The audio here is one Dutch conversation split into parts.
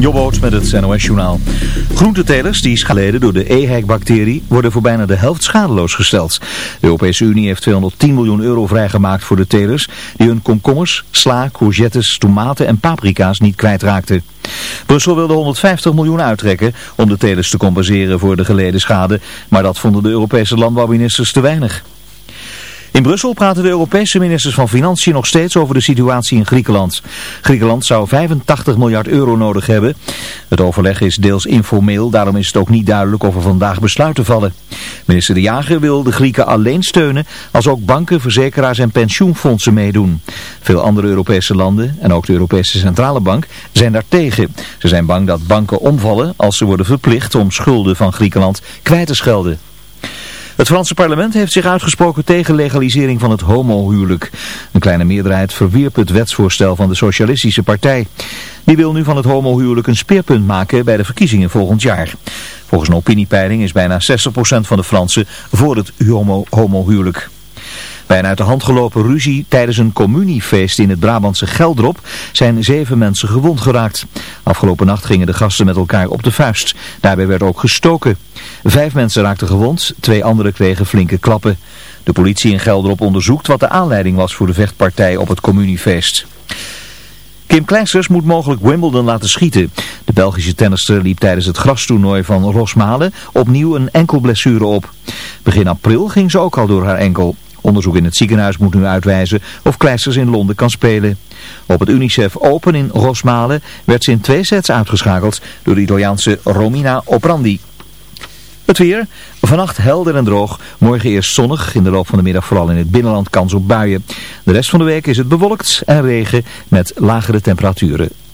Jobboot met het NOS-journaal. Groentetelers die schaleden door de EHEC-bacterie worden voor bijna de helft schadeloos gesteld. De Europese Unie heeft 210 miljoen euro vrijgemaakt voor de telers die hun komkommers, sla, courgettes, tomaten en paprika's niet kwijtraakten. Brussel wilde 150 miljoen uittrekken om de telers te compenseren voor de geleden schade, maar dat vonden de Europese landbouwministers te weinig. In Brussel praten de Europese ministers van Financiën nog steeds over de situatie in Griekenland. Griekenland zou 85 miljard euro nodig hebben. Het overleg is deels informeel, daarom is het ook niet duidelijk of er vandaag besluiten vallen. Minister De Jager wil de Grieken alleen steunen als ook banken, verzekeraars en pensioenfondsen meedoen. Veel andere Europese landen en ook de Europese Centrale Bank zijn daartegen. Ze zijn bang dat banken omvallen als ze worden verplicht om schulden van Griekenland kwijt te schelden. Het Franse parlement heeft zich uitgesproken tegen legalisering van het homohuwelijk. Een kleine meerderheid verwierp het wetsvoorstel van de Socialistische Partij. Die wil nu van het homohuwelijk een speerpunt maken bij de verkiezingen volgend jaar. Volgens een opiniepeiling is bijna 60% van de Fransen voor het homohuwelijk. Bij een uit de hand gelopen ruzie tijdens een communiefeest in het Brabantse Geldrop zijn zeven mensen gewond geraakt. Afgelopen nacht gingen de gasten met elkaar op de vuist. Daarbij werd ook gestoken. Vijf mensen raakten gewond, twee anderen kregen flinke klappen. De politie in Geldrop onderzoekt wat de aanleiding was voor de vechtpartij op het communiefeest. Kim Kleisters moet mogelijk Wimbledon laten schieten. De Belgische tennister liep tijdens het grastoernooi van Rosmalen opnieuw een enkelblessure op. Begin april ging ze ook al door haar enkel. Onderzoek in het ziekenhuis moet nu uitwijzen of Kleisters in Londen kan spelen. Op het UNICEF Open in Rosmalen werd ze in twee sets uitgeschakeld door de Italiaanse Romina Oprandi. Het weer, vannacht helder en droog, morgen eerst zonnig, in de loop van de middag vooral in het binnenland kans op buien. De rest van de week is het bewolkt en regen met lagere temperaturen.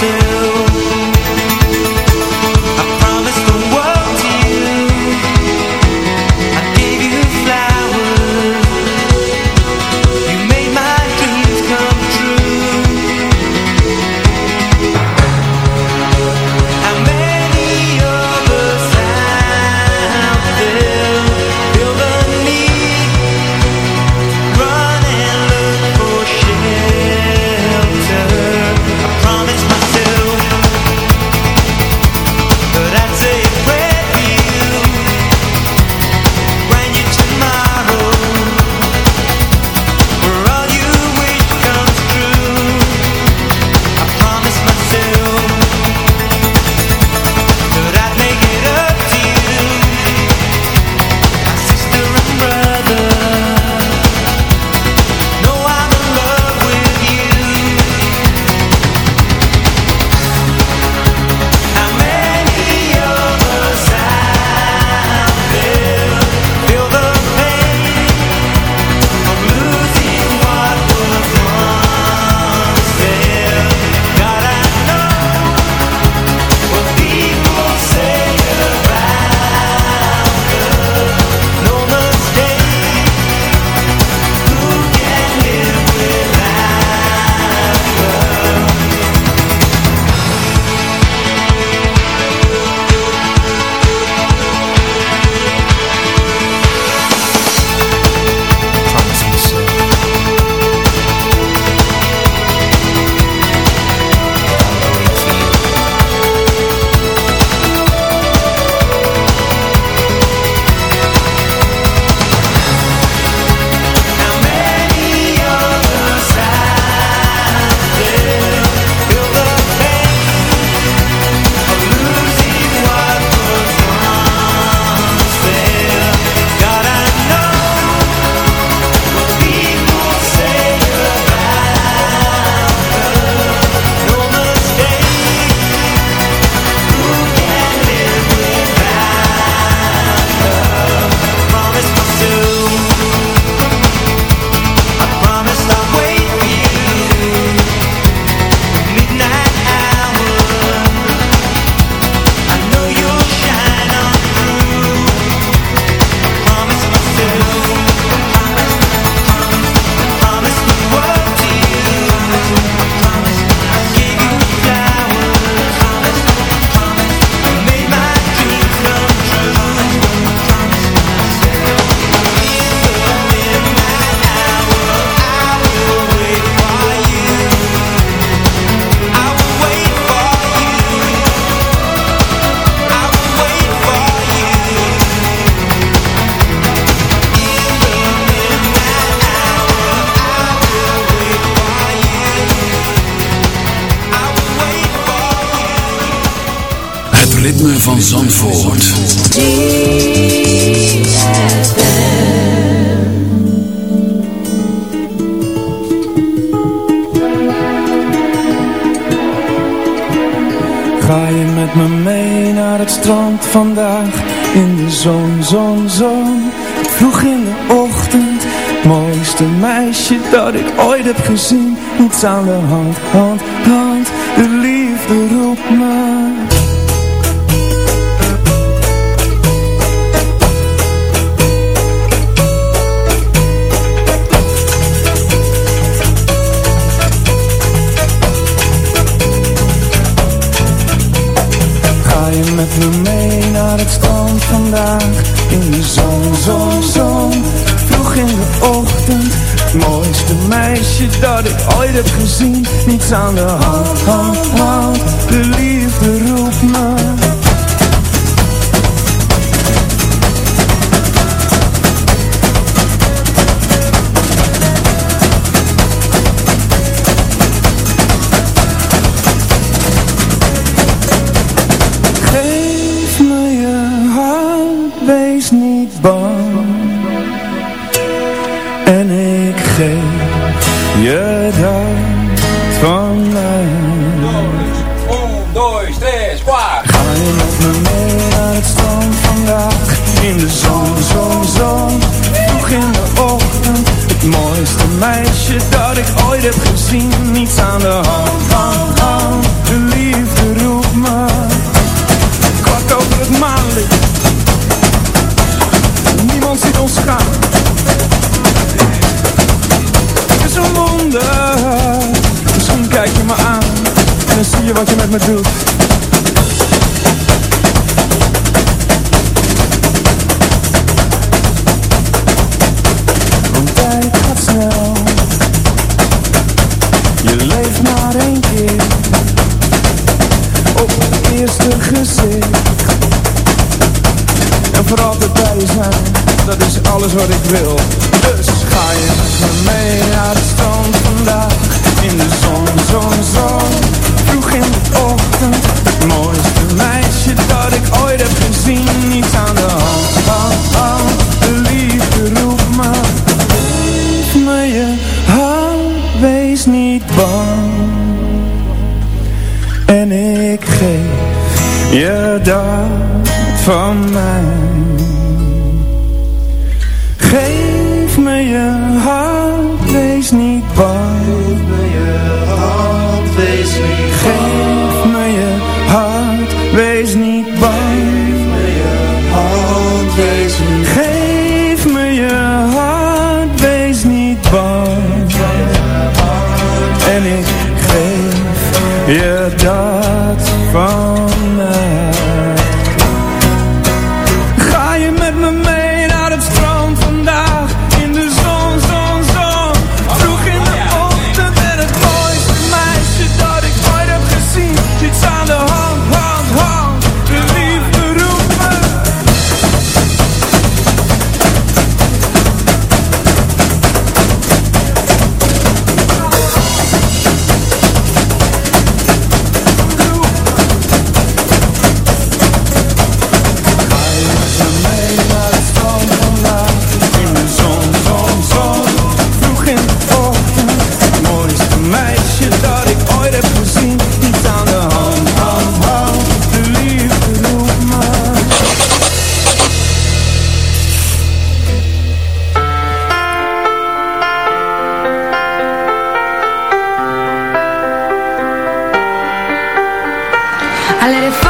still aan de hand, hand, hand, de liefde roept me. 上的红红。Dus ga je met me mee naar de strand vandaag. In de zon, zon, zon. Vroeg in de ochtend. Het mooiste meisje dat ik ooit heb gezien. Niets aan de hand, hand, De liefde roep me. Geef me je hand Wees niet bang. En ik geef je dat van mij. I let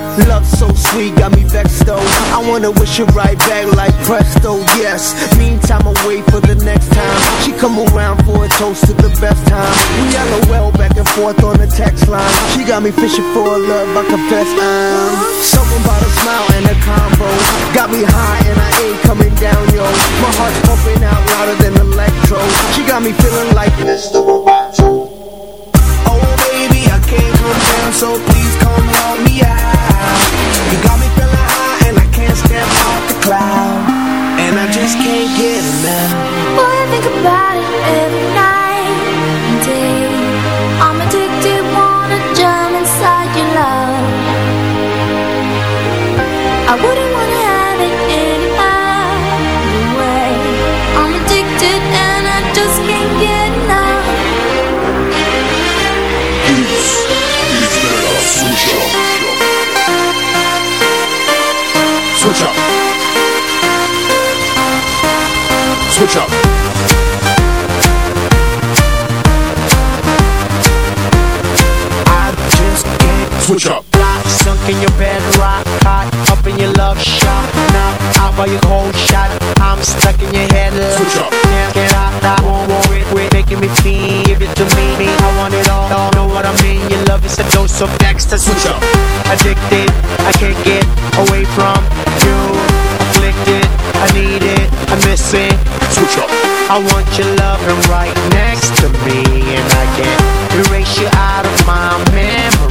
Love so sweet, got me vexed though. I wanna wish it right back like presto, yes. Meantime, I wait for the next time. She come around for a toast to the best time. We LOL back and forth on the text line. She got me fishing for a love, I confess I'm Something about a smile and a combo. Got me high and I ain't coming down, yo. My heart's pumping out louder than electro. She got me feeling like Mr. Roboto. Oh baby, I can't come down, so please come help me out. Get it now. Switch up. Lock, sunk in your bed, rock hot, up in your love shot. Now, out by your cold shot, I'm stuck in your head. Switch up. Can't get out, I won't worry, quit making me feel. Give it to me, I want it all. all know what I mean? Your love is a dose of extra. Switch up. Addicted, I can't get away from you. Afflicted, I need it, I miss it. Switch up. I want your loving right next to me, and I can't erase you out of my memory.